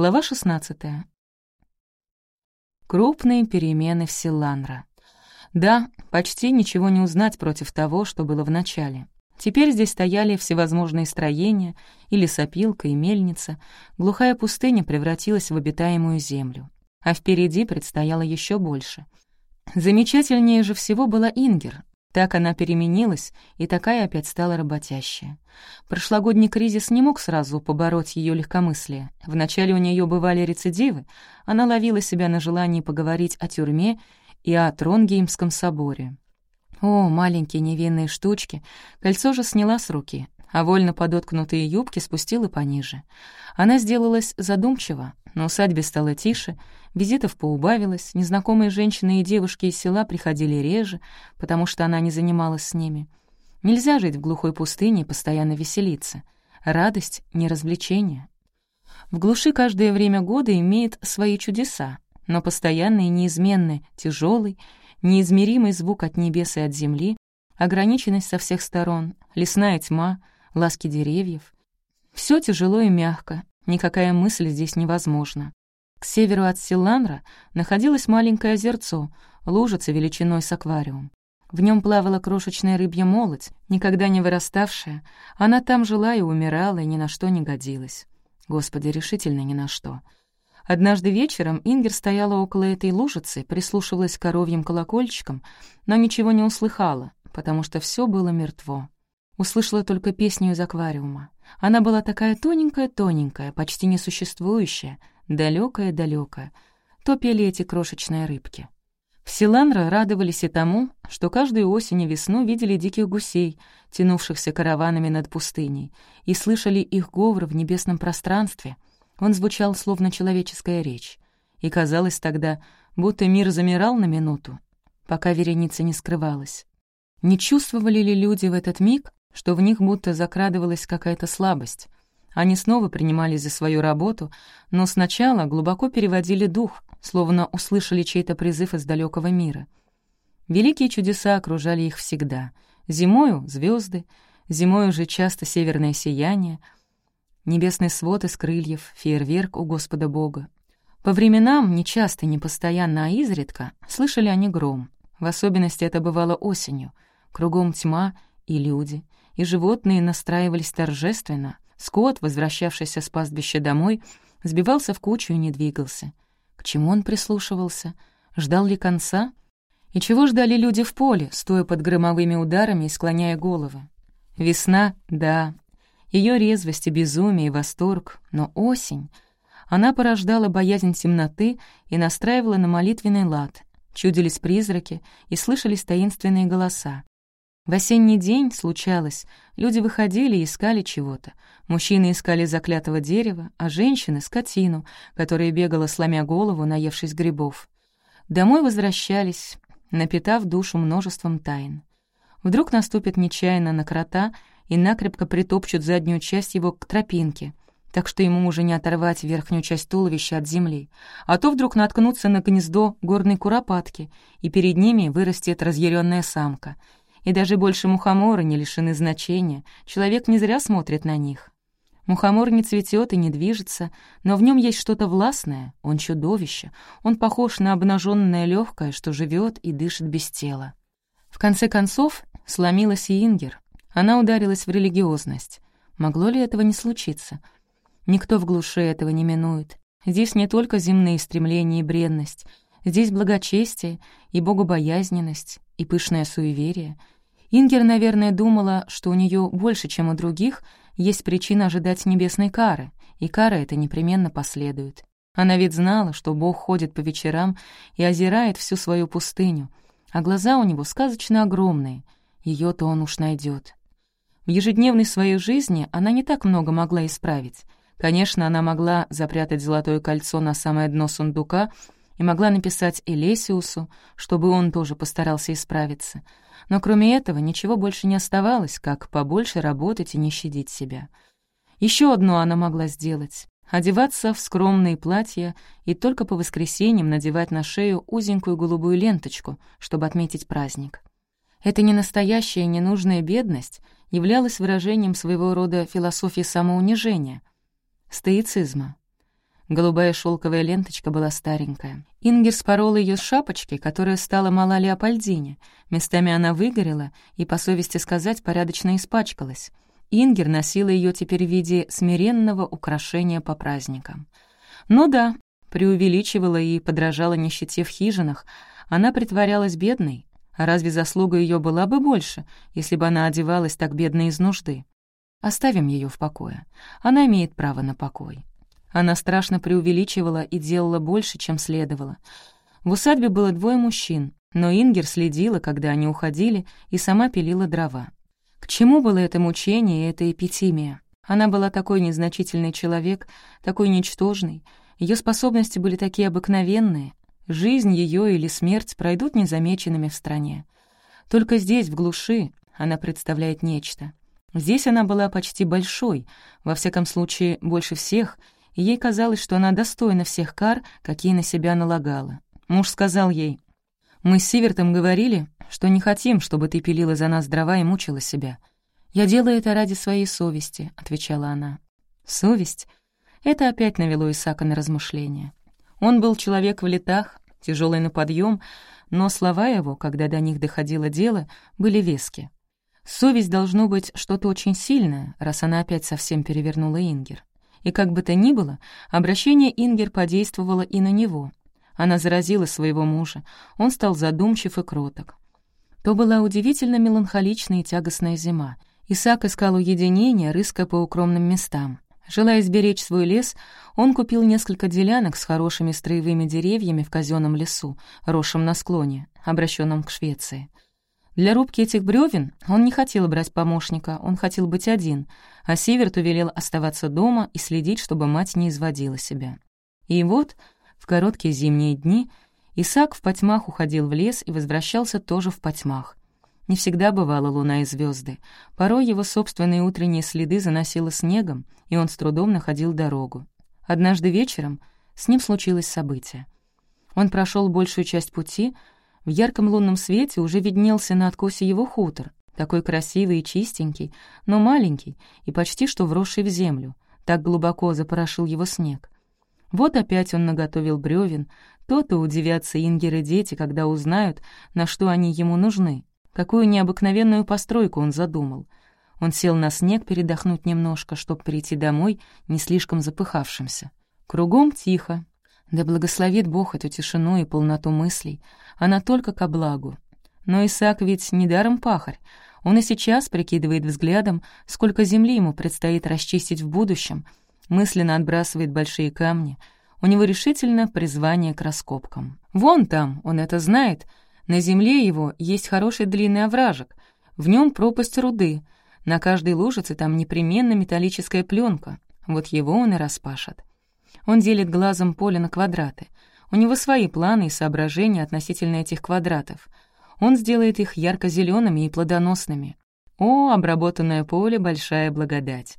Глава 16. Крупные перемены в Силанра. Да, почти ничего не узнать против того, что было в начале. Теперь здесь стояли всевозможные строения, и лесопилка, и мельница. Глухая пустыня превратилась в обитаемую землю. А впереди предстояло еще больше. Замечательнее же всего была Ингер, так она переменилась, и такая опять стала работящая. Прошлогодний кризис не мог сразу побороть ее легкомыслие. Вначале у нее бывали рецидивы, она ловила себя на желании поговорить о тюрьме и о Тронгеймском соборе. О, маленькие невинные штучки, кольцо же сняла с руки, а вольно подоткнутые юбки спустила пониже. Она сделалась задумчива, но усадьбе стало тише, визитов поубавилось, незнакомые женщины и девушки из села приходили реже, потому что она не занималась с ними. Нельзя жить в глухой пустыне и постоянно веселиться. Радость — не развлечение. В глуши каждое время года имеет свои чудеса, но постоянный неизменный, тяжелый, неизмеримый звук от небес и от земли, ограниченность со всех сторон, лесная тьма, ласки деревьев. Все тяжело и мягко, никакая мысль здесь невозможна. К северу от Силанра находилось маленькое озерцо, лужица величиной с аквариум. В нем плавала крошечная рыбья молоть, никогда не выраставшая. Она там жила и умирала, и ни на что не годилась. Господи, решительно ни на что. Однажды вечером Ингер стояла около этой лужицы, прислушивалась к коровьим колокольчикам, но ничего не услыхала, потому что все было мертво. Услышала только песню из аквариума. Она была такая тоненькая-тоненькая, почти несуществующая, далекая-далекая. То пели эти крошечные рыбки. В Силанра радовались и тому, что каждую осень и весну видели диких гусей, тянувшихся караванами над пустыней, и слышали их говор в небесном пространстве. Он звучал словно человеческая речь. И казалось тогда, будто мир замирал на минуту, пока вереница не скрывалась. Не чувствовали ли люди в этот миг, что в них будто закрадывалась какая-то слабость. Они снова принимались за свою работу, но сначала глубоко переводили дух, словно услышали чей-то призыв из далекого мира. Великие чудеса окружали их всегда. Зимою — звезды, зимой уже часто северное сияние, небесный свод из крыльев, фейерверк у Господа Бога. По временам, не часто, не постоянно, а изредка, слышали они гром. В особенности это бывало осенью. Кругом тьма и люди — и животные настраивались торжественно. Скот, возвращавшийся с пастбища домой, сбивался в кучу и не двигался. К чему он прислушивался? Ждал ли конца? И чего ждали люди в поле, стоя под громовыми ударами и склоняя головы? Весна, да, ее резвость и безумие и восторг, но осень... Она порождала боязнь темноты и настраивала на молитвенный лад. Чудились призраки и слышались таинственные голоса. В осенний день, случалось, люди выходили и искали чего-то. Мужчины искали заклятого дерева, а женщины — скотину, которая бегала, сломя голову, наевшись грибов. Домой возвращались, напитав душу множеством тайн. Вдруг наступит нечаянно на крота и накрепко притопчут заднюю часть его к тропинке, так что ему уже не оторвать верхнюю часть туловища от земли, а то вдруг наткнуться на гнездо горной куропатки, и перед ними вырастет разъяренная самка — и даже больше мухомора не лишены значения, человек не зря смотрит на них. Мухомор не цветет и не движется, но в нем есть что-то властное, он чудовище, он похож на обнаженное легкое, что живет и дышит без тела. В конце концов, сломилась и Ингер. Она ударилась в религиозность. Могло ли этого не случиться? Никто в глуши этого не минует. Здесь не только земные стремления и бренность, здесь благочестие и богобоязненность, и пышное суеверие. Ингер, наверное, думала, что у нее больше, чем у других, есть причина ожидать небесной кары, и кара это непременно последует. Она ведь знала, что Бог ходит по вечерам и озирает всю свою пустыню, а глаза у него сказочно огромные, ее то он уж найдет. В ежедневной своей жизни она не так много могла исправить. Конечно, она могла запрятать золотое кольцо на самое дно сундука — и могла написать Элесиусу, чтобы он тоже постарался исправиться. Но кроме этого ничего больше не оставалось, как побольше работать и не щадить себя. Еще одно она могла сделать — одеваться в скромные платья и только по воскресеньям надевать на шею узенькую голубую ленточку, чтобы отметить праздник. Эта ненастоящая ненужная бедность являлась выражением своего рода философии самоунижения, стоицизма. Голубая шелковая ленточка была старенькая. Ингер спорола ее с шапочки, которая стала мала Леопольдине. Местами она выгорела и, по совести сказать, порядочно испачкалась. Ингер носила ее теперь в виде смиренного украшения по праздникам. Ну да, преувеличивала и подражала нищете в хижинах. Она притворялась бедной. А разве заслуга ее была бы больше, если бы она одевалась так бедно из нужды? Оставим ее в покое. Она имеет право на покой. Она страшно преувеличивала и делала больше, чем следовало. В усадьбе было двое мужчин, но Ингер следила, когда они уходили, и сама пилила дрова. К чему было это мучение и эта эпитимия? Она была такой незначительный человек, такой ничтожный. Ее способности были такие обыкновенные. Жизнь ее или смерть пройдут незамеченными в стране. Только здесь, в глуши, она представляет нечто. Здесь она была почти большой, во всяком случае, больше всех — ей казалось, что она достойна всех кар, какие на себя налагала. Муж сказал ей, «Мы с Сивертом говорили, что не хотим, чтобы ты пилила за нас дрова и мучила себя. Я делаю это ради своей совести», — отвечала она. «Совесть?» Это опять навело Исаака на размышления. Он был человек в летах, тяжелый на подъем, но слова его, когда до них доходило дело, были вески. Совесть должно быть что-то очень сильное, раз она опять совсем перевернула Ингер. И как бы то ни было, обращение Ингер подействовало и на него. Она заразила своего мужа, он стал задумчив и кроток. То была удивительно меланхоличная и тягостная зима. Исаак искал уединения, рыская по укромным местам. Желая сберечь свой лес, он купил несколько делянок с хорошими строевыми деревьями в казенном лесу, росшем на склоне, обращенном к Швеции. Для рубки этих бревен он не хотел брать помощника, он хотел быть один, а Сиверту велел оставаться дома и следить, чтобы мать не изводила себя. И вот, в короткие зимние дни, Исаак в потьмах уходил в лес и возвращался тоже в потьмах. Не всегда бывала луна и звезды. Порой его собственные утренние следы заносило снегом, и он с трудом находил дорогу. Однажды вечером с ним случилось событие. Он прошел большую часть пути — в ярком лунном свете уже виднелся на откосе его хутор, такой красивый и чистенький, но маленький и почти что вросший в землю. Так глубоко запорошил его снег. Вот опять он наготовил бревен, то-то удивятся ингеры дети, когда узнают, на что они ему нужны, какую необыкновенную постройку он задумал. Он сел на снег передохнуть немножко, чтобы прийти домой, не слишком запыхавшимся. Кругом тихо, да благословит Бог эту тишину и полноту мыслей, она только ко благу. Но Исаак ведь недаром пахарь, он и сейчас прикидывает взглядом, сколько земли ему предстоит расчистить в будущем, мысленно отбрасывает большие камни. У него решительно призвание к раскопкам. Вон там, он это знает, на земле его есть хороший длинный овражек, в нем пропасть руды, на каждой лужице там непременно металлическая пленка, вот его он и распашет. Он делит глазом поле на квадраты. У него свои планы и соображения относительно этих квадратов. Он сделает их ярко зелеными и плодоносными. О, обработанное поле — большая благодать.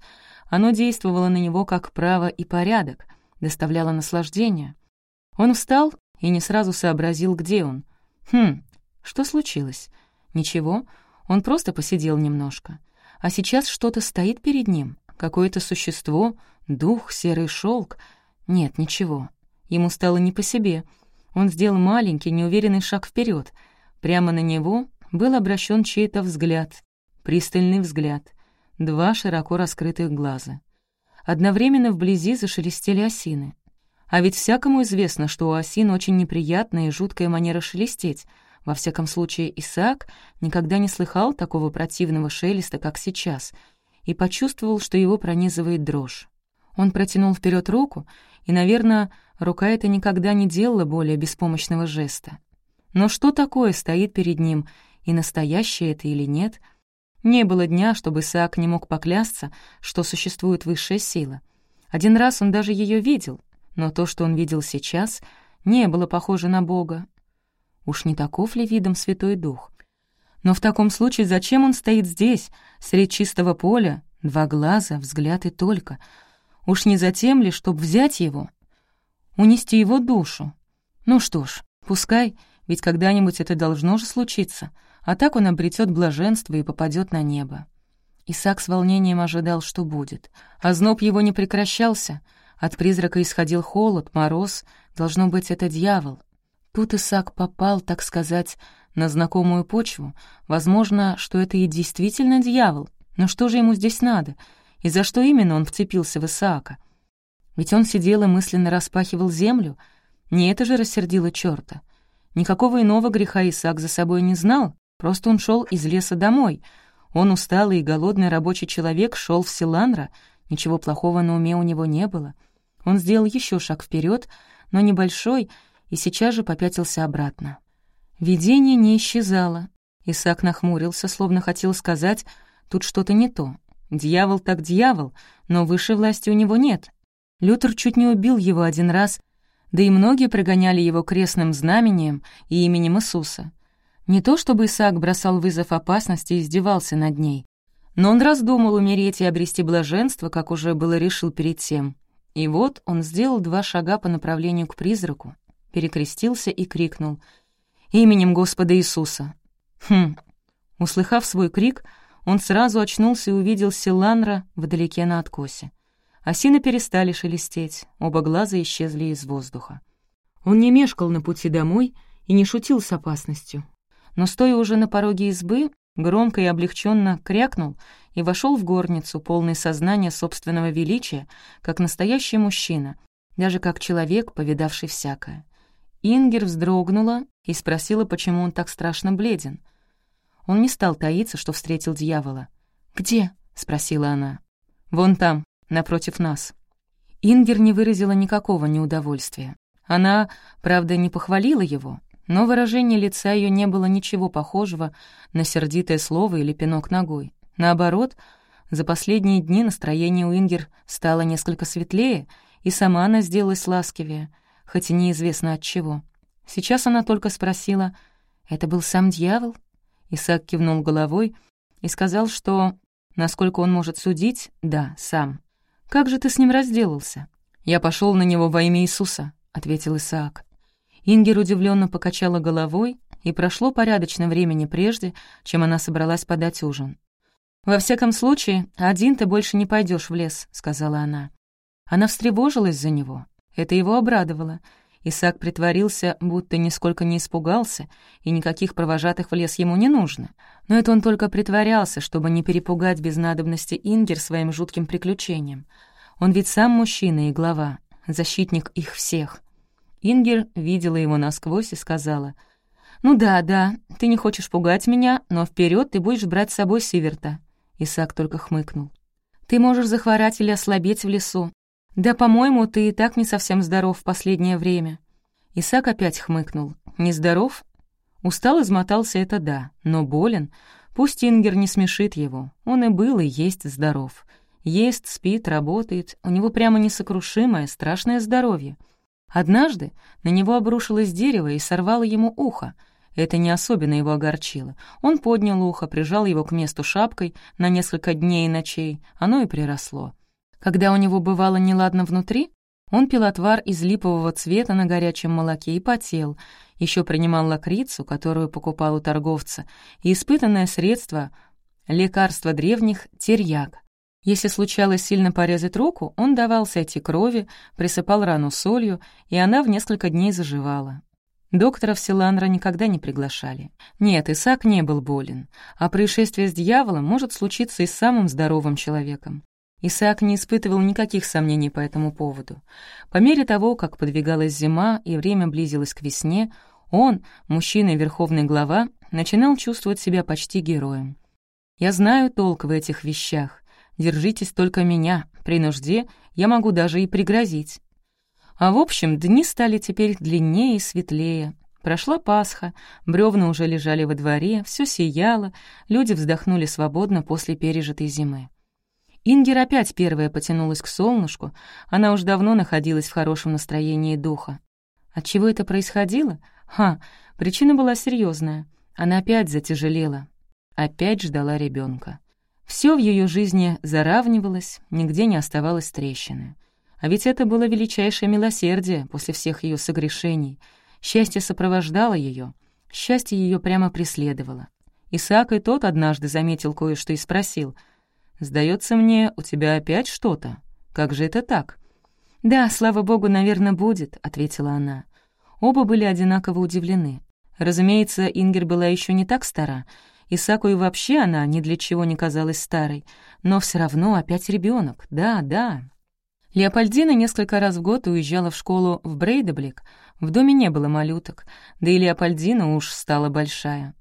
Оно действовало на него как право и порядок, доставляло наслаждение. Он встал и не сразу сообразил, где он. Хм, что случилось? Ничего, он просто посидел немножко. А сейчас что-то стоит перед ним, какое-то существо, дух, серый шелк — нет, ничего. Ему стало не по себе. Он сделал маленький, неуверенный шаг вперед. Прямо на него был обращен чей-то взгляд. Пристальный взгляд. Два широко раскрытых глаза. Одновременно вблизи зашелестели осины. А ведь всякому известно, что у осин очень неприятная и жуткая манера шелестеть. Во всяком случае, Исаак никогда не слыхал такого противного шелеста, как сейчас, и почувствовал, что его пронизывает дрожь. Он протянул вперед руку и, наверное, рука эта никогда не делала более беспомощного жеста. Но что такое стоит перед ним, и настоящее это или нет? Не было дня, чтобы Исаак не мог поклясться, что существует высшая сила. Один раз он даже ее видел, но то, что он видел сейчас, не было похоже на Бога. Уж не таков ли видом Святой Дух? Но в таком случае зачем он стоит здесь, средь чистого поля, два глаза, взгляд и только — Уж не затем ли, чтоб взять его? Унести его душу? Ну что ж, пускай, ведь когда-нибудь это должно же случиться, а так он обретет блаженство и попадет на небо. Исаак с волнением ожидал, что будет. А зноб его не прекращался, От призрака исходил холод, мороз. Должно быть, это дьявол. Тут Исаак попал, так сказать, на знакомую почву. Возможно, что это и действительно дьявол. Но что же ему здесь надо? И за что именно он вцепился в Исаака? Ведь он сидел и мысленно распахивал землю. Не это же рассердило чёрта. Никакого иного греха Исаак за собой не знал, просто он шел из леса домой. Он усталый и голодный рабочий человек шел в Силанра, ничего плохого на уме у него не было. Он сделал еще шаг вперед, но небольшой, и сейчас же попятился обратно. Видение не исчезало. Исаак нахмурился, словно хотел сказать, тут что-то не то. Дьявол так дьявол, но выше власти у него нет. Лютер чуть не убил его один раз, да и многие прогоняли его крестным знамением и именем Иисуса. Не то чтобы Исаак бросал вызов опасности и издевался над ней, но он раздумал умереть и обрести блаженство, как уже было решил перед тем. И вот он сделал два шага по направлению к призраку, перекрестился и крикнул — именем Господа Иисуса». Хм. Услыхав свой крик, он сразу очнулся и увидел Силанра вдалеке на откосе. Осины перестали шелестеть, оба глаза исчезли из воздуха. Он не мешкал на пути домой и не шутил с опасностью. Но, стоя уже на пороге избы, громко и облегченно крякнул и вошел в горницу, полный сознания собственного величия, как настоящий мужчина, даже как человек, повидавший всякое. Ингер вздрогнула и спросила, почему он так страшно бледен. Он не стал таиться, что встретил дьявола. «Где?» — спросила она. «Вон там, напротив нас». Ингер не выразила никакого неудовольствия. Она, правда, не похвалила его, но выражение лица ее не было ничего похожего на сердитое слово или пинок ногой. Наоборот, за последние дни настроение у Ингер стало несколько светлее, и сама она сделалась ласкивее — хоть и неизвестно от чего. Сейчас она только спросила, «Это был сам дьявол?» Исаак кивнул головой и сказал, что, насколько он может судить, да, сам. «Как же ты с ним разделался?» «Я пошел на него во имя Иисуса», — ответил Исаак. Ингер удивленно покачала головой, и прошло порядочно времени прежде, чем она собралась подать ужин. «Во всяком случае, один ты больше не пойдешь в лес», — сказала она. Она встревожилась за него, это его обрадовало. Исаак притворился, будто нисколько не испугался, и никаких провожатых в лес ему не нужно. Но это он только притворялся, чтобы не перепугать без надобности Ингер своим жутким приключением. Он ведь сам мужчина и глава, защитник их всех. Ингер видела его насквозь и сказала, «Ну да, да, ты не хочешь пугать меня, но вперед ты будешь брать с собой Сиверта». Исаак только хмыкнул. «Ты можешь захворать или ослабеть в лесу, «Да, по-моему, ты и так не совсем здоров в последнее время». Исаак опять хмыкнул. «Нездоров?» Устал, измотался, это да, но болен. Пусть Ингер не смешит его. Он и был, и есть здоров. Ест, спит, работает. У него прямо несокрушимое, страшное здоровье. Однажды на него обрушилось дерево и сорвало ему ухо. Это не особенно его огорчило. Он поднял ухо, прижал его к месту шапкой на несколько дней и ночей. Оно и приросло. Когда у него бывало неладно внутри, он пил отвар из липового цвета на горячем молоке и потел, еще принимал лакрицу, которую покупал у торговца, и испытанное средство — лекарство древних — терьяк. Если случалось сильно порезать руку, он давал сойти крови, присыпал рану солью, и она в несколько дней заживала. Доктора в Силанра никогда не приглашали. Нет, Исаак не был болен, а происшествие с дьяволом может случиться и с самым здоровым человеком. Исаак не испытывал никаких сомнений по этому поводу. По мере того, как подвигалась зима и время близилось к весне, он, мужчина и верховный глава, начинал чувствовать себя почти героем. «Я знаю толк в этих вещах. Держитесь только меня. При нужде я могу даже и пригрозить». А в общем, дни стали теперь длиннее и светлее. Прошла Пасха, бревна уже лежали во дворе, все сияло, люди вздохнули свободно после пережитой зимы. Ингер опять первая потянулась к солнышку, она уж давно находилась в хорошем настроении духа. От чего это происходило? Ха, причина была серьезная. Она опять затяжелела, опять ждала ребенка. Все в ее жизни заравнивалось, нигде не оставалось трещины. А ведь это было величайшее милосердие после всех ее согрешений. Счастье сопровождало ее, счастье ее прямо преследовало. Исаак и тот однажды заметил кое-что и спросил — Сдается мне, у тебя опять что-то. Как же это так?» «Да, слава богу, наверное, будет», — ответила она. Оба были одинаково удивлены. Разумеется, Ингер была еще не так стара, Исаку и вообще она ни для чего не казалась старой, но все равно опять ребенок. да, да. Леопольдина несколько раз в год уезжала в школу в Брейдеблик, в доме не было малюток, да и Леопольдина уж стала большая.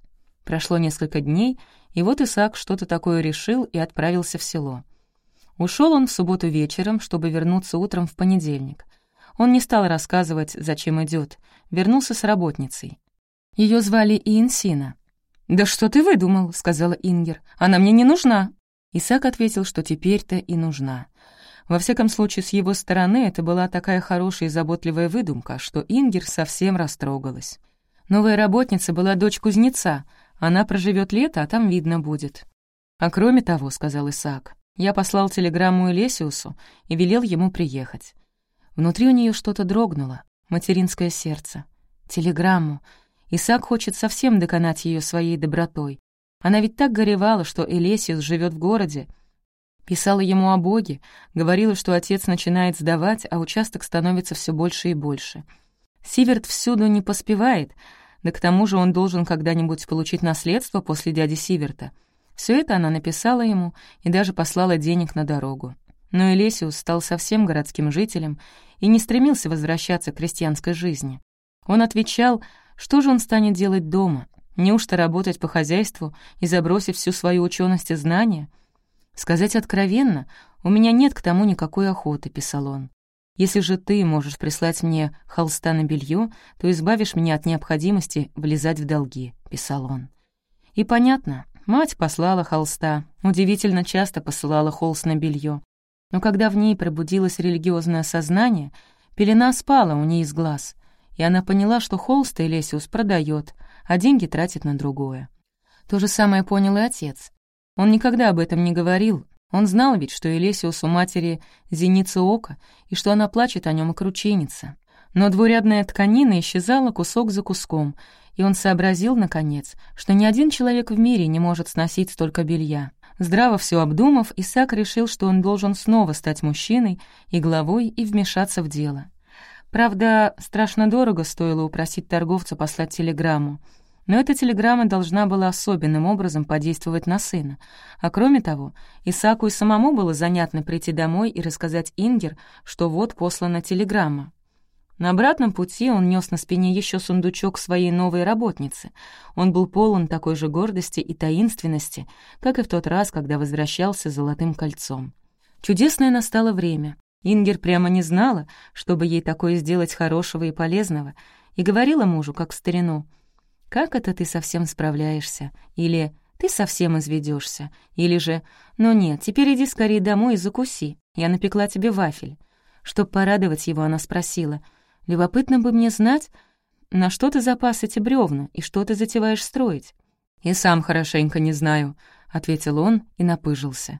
Прошло несколько дней, и вот Исаак что-то такое решил и отправился в село. Ушел он в субботу вечером, чтобы вернуться утром в понедельник. Он не стал рассказывать, зачем идет, вернулся с работницей. Ее звали Иенсина. «Да что ты выдумал?» — сказала Ингер. «Она мне не нужна». Исаак ответил, что теперь-то и нужна. Во всяком случае, с его стороны это была такая хорошая и заботливая выдумка, что Ингер совсем растрогалась. Новая работница была дочь кузнеца. Она проживет лето, а там видно будет. «А кроме того», — сказал Исаак, я послал телеграмму Элесиусу и велел ему приехать. Внутри у нее что-то дрогнуло, материнское сердце. Телеграмму. Исаак хочет совсем доконать ее своей добротой. Она ведь так горевала, что Элесиус живет в городе. Писала ему о Боге, говорила, что отец начинает сдавать, а участок становится все больше и больше. Сиверт всюду не поспевает, да к тому же он должен когда-нибудь получить наследство после дяди Сиверта — все это она написала ему и даже послала денег на дорогу. Но Элесиус стал совсем городским жителем и не стремился возвращаться к крестьянской жизни. Он отвечал, что же он станет делать дома, неужто работать по хозяйству и забросив всю свою ученость и знания? «Сказать откровенно, у меня нет к тому никакой охоты», — писал он. «Если же ты можешь прислать мне холста на белье, то избавишь меня от необходимости влезать в долги», — писал он. И понятно, Мать послала холста, удивительно часто посылала холст на белье. Но когда в ней пробудилось религиозное сознание, пелена спала у ней из глаз, и она поняла, что холст Элесиус продает, а деньги тратит на другое. То же самое понял и отец. Он никогда об этом не говорил, он знал ведь, что Элесиус у матери зеница ока, и что она плачет о нем и крученится. Но двурядная тканина исчезала кусок за куском, и он сообразил, наконец, что ни один человек в мире не может сносить столько белья. Здраво все обдумав, Исаак решил, что он должен снова стать мужчиной и главой и вмешаться в дело. Правда, страшно дорого стоило упросить торговца послать телеграмму, но эта телеграмма должна была особенным образом подействовать на сына. А кроме того, Исааку и самому было занятно прийти домой и рассказать Ингер, что вот послана телеграмма. На обратном пути он нес на спине еще сундучок своей новой работницы. Он был полон такой же гордости и таинственности, как и в тот раз, когда возвращался с золотым кольцом. Чудесное настало время. Ингер прямо не знала, чтобы ей такое сделать хорошего и полезного, и говорила мужу, как старину, «Как это ты совсем справляешься?» или «Ты совсем изведешься?» или же «Ну нет, теперь иди скорее домой и закуси, я напекла тебе вафель». Чтоб порадовать его, она спросила — Любопытно бы мне знать, на что ты запас эти бревна и что ты затеваешь строить». «И сам хорошенько не знаю», — ответил он и напыжился.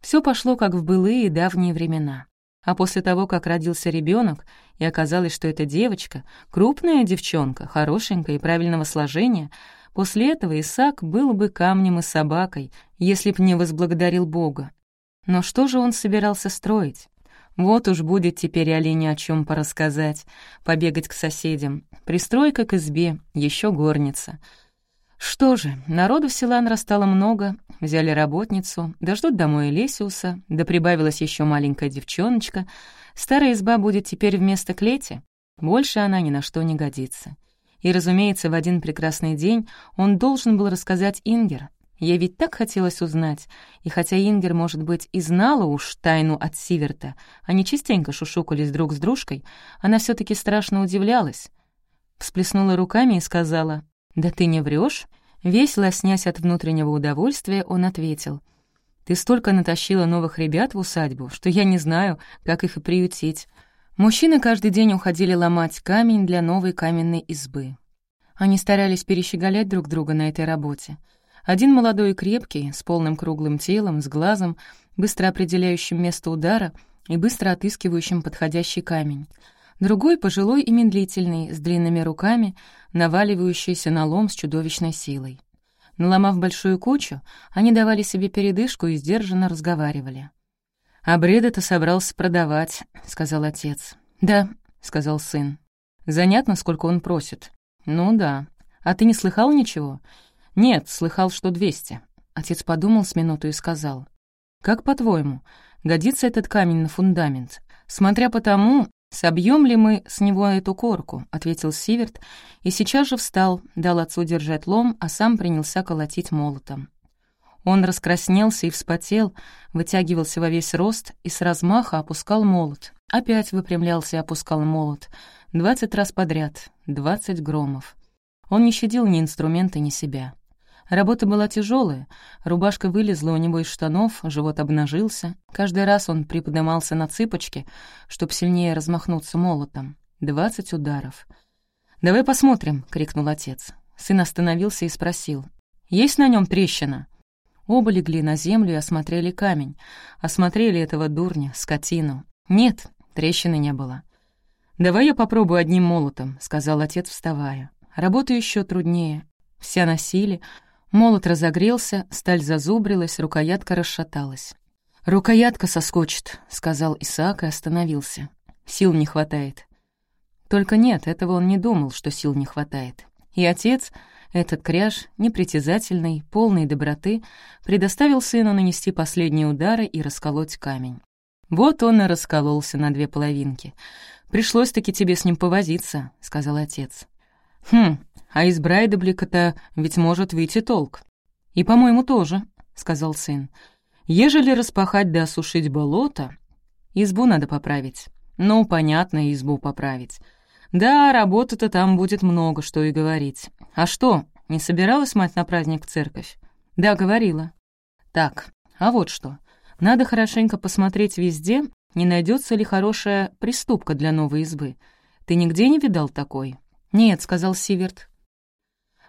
Все пошло как в былые давние времена. А после того, как родился ребенок, и оказалось, что это девочка, крупная девчонка, хорошенькая и правильного сложения, после этого Исаак был бы камнем и собакой, если б не возблагодарил Бога. Но что же он собирался строить? Вот уж будет теперь Олене о чем порассказать, побегать к соседям. Пристройка к избе, еще горница. Что же, народу в Силанра стало много, взяли работницу, да ждут домой Лесиуса, да прибавилась еще маленькая девчоночка. Старая изба будет теперь вместо клети. Больше она ни на что не годится. И, разумеется, в один прекрасный день он должен был рассказать Ингер, Ей ведь так хотелось узнать, и хотя Ингер, может быть, и знала уж тайну от Сиверта, они частенько шушукались друг с дружкой, она все таки страшно удивлялась. Всплеснула руками и сказала, «Да ты не врешь? Весь лоснясь от внутреннего удовольствия, он ответил, «Ты столько натащила новых ребят в усадьбу, что я не знаю, как их и приютить». Мужчины каждый день уходили ломать камень для новой каменной избы. Они старались перещеголять друг друга на этой работе — один молодой и крепкий, с полным круглым телом, с глазом, быстро определяющим место удара и быстро отыскивающим подходящий камень. Другой пожилой и медлительный, с длинными руками, наваливающийся на лом с чудовищной силой. Наломав большую кучу, они давали себе передышку и сдержанно разговаривали. «А бреда-то собрался продавать», — сказал отец. «Да», — сказал сын. «Занятно, сколько он просит». «Ну да. А ты не слыхал ничего?» «Нет, слыхал, что двести». Отец подумал с минуту и сказал. «Как по-твоему, годится этот камень на фундамент? Смотря по тому, собьем ли мы с него эту корку», — ответил Сиверт, и сейчас же встал, дал отцу держать лом, а сам принялся колотить молотом. Он раскраснелся и вспотел, вытягивался во весь рост и с размаха опускал молот. Опять выпрямлялся и опускал молот. Двадцать раз подряд, двадцать громов. Он не щадил ни инструмента, ни себя. Работа была тяжелая, рубашка вылезла у него из штанов, живот обнажился. Каждый раз он приподнимался на цыпочки, чтобы сильнее размахнуться молотом. Двадцать ударов. «Давай посмотрим», — крикнул отец. Сын остановился и спросил. «Есть на нем трещина?» Оба легли на землю и осмотрели камень. Осмотрели этого дурня, скотину. Нет, трещины не было. «Давай я попробую одним молотом», — сказал отец, вставая. «Работа еще труднее. Вся на силе, Молот разогрелся, сталь зазубрилась, рукоятка расшаталась. «Рукоятка соскочит», — сказал Исаак и остановился. «Сил не хватает». Только нет, этого он не думал, что сил не хватает. И отец, этот кряж, непритязательный, полный доброты, предоставил сыну нанести последние удары и расколоть камень. Вот он и раскололся на две половинки. «Пришлось-таки тебе с ним повозиться», — сказал отец. «Хм, а из Брайдеблика-то ведь может выйти толк. И, по-моему, тоже, — сказал сын. Ежели распахать да осушить болото, избу надо поправить. Ну, понятно, избу поправить. Да, работы-то там будет много, что и говорить. А что, не собиралась мать на праздник в церковь? Да, говорила. Так, а вот что. Надо хорошенько посмотреть везде, не найдется ли хорошая приступка для новой избы. Ты нигде не видал такой? «Нет», — сказал Сиверт.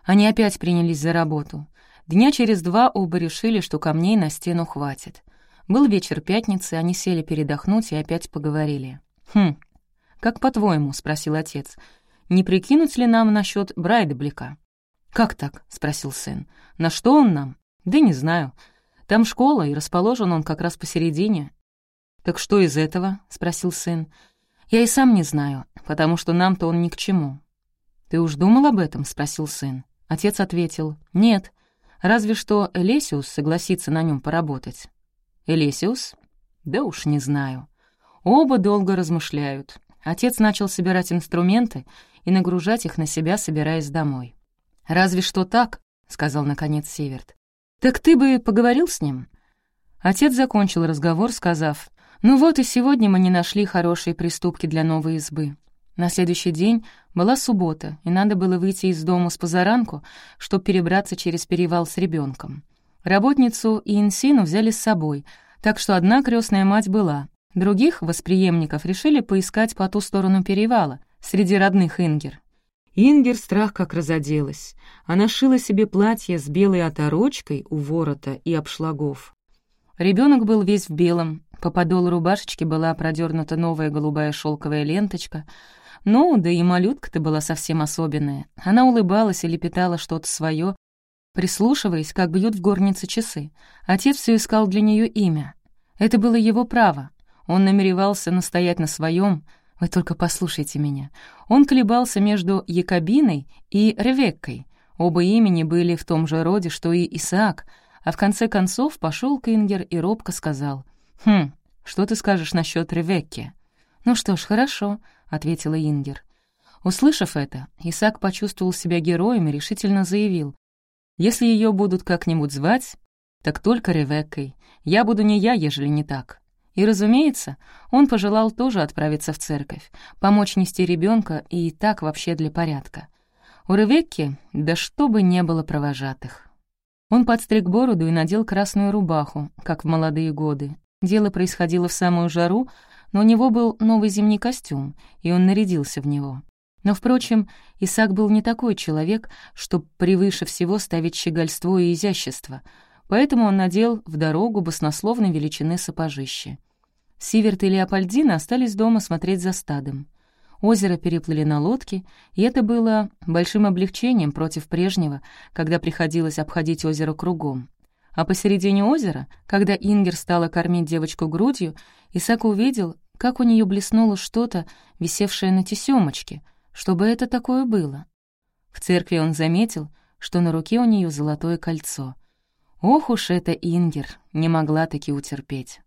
Они опять принялись за работу. Дня через два оба решили, что камней на стену хватит. Был вечер пятницы, они сели передохнуть и опять поговорили. «Хм, как по-твоему?» — спросил отец. «Не прикинуть ли нам насчет Брайдеблика?» «Как так?» — спросил сын. «На что он нам?» «Да не знаю. Там школа, и расположен он как раз посередине». «Так что из этого?» — спросил сын. «Я и сам не знаю, потому что нам-то он ни к чему». «Ты уж думал об этом?» — спросил сын. Отец ответил, «Нет, разве что Элесиус согласится на нем поработать». «Элесиус?» «Да уж не знаю». Оба долго размышляют. Отец начал собирать инструменты и нагружать их на себя, собираясь домой. «Разве что так», — сказал наконец Северт. «Так ты бы поговорил с ним?» Отец закончил разговор, сказав, «Ну вот и сегодня мы не нашли хорошие приступки для новой избы. На следующий день была суббота, и надо было выйти из дома с позаранку, чтобы перебраться через перевал с ребенком. Работницу и Инсину взяли с собой, так что одна крестная мать была. Других восприемников решили поискать по ту сторону перевала, среди родных Ингер. Ингер страх как разоделась. Она шила себе платье с белой оторочкой у ворота и обшлагов. Ребенок был весь в белом, по подолу рубашечки была продернута новая голубая шелковая ленточка — ну, да и малютка-то была совсем особенная. Она улыбалась и лепетала что-то свое, прислушиваясь, как бьют в горнице часы. Отец все искал для нее имя. Это было его право. Он намеревался настоять на своем. Вы только послушайте меня. Он колебался между Якобиной и Ревеккой. Оба имени были в том же роде, что и Исаак, а в конце концов пошел Кингер и робко сказал, «Хм, что ты скажешь насчет Ревекки?» «Ну что ж, хорошо», — ответила Ингер. Услышав это, Исаак почувствовал себя героем и решительно заявил. «Если ее будут как-нибудь звать, так только Ревеккой. Я буду не я, ежели не так». И, разумеется, он пожелал тоже отправиться в церковь, помочь нести ребенка и так вообще для порядка. У Ревекки, да что бы не было провожатых. Он подстриг бороду и надел красную рубаху, как в молодые годы. Дело происходило в самую жару, у него был новый зимний костюм, и он нарядился в него. Но, впрочем, Исаак был не такой человек, чтоб превыше всего ставить щегольство и изящество, поэтому он надел в дорогу баснословной величины сапожище. Сиверт и Леопольдина остались дома смотреть за стадом. Озеро переплыли на лодке, и это было большим облегчением против прежнего, когда приходилось обходить озеро кругом. А посередине озера, когда Ингер стала кормить девочку грудью, Исаак увидел, как у нее блеснуло что-то, висевшее на тесемочке, чтобы это такое было. В церкви он заметил, что на руке у нее золотое кольцо. Ох уж это Ингер, не могла таки утерпеть.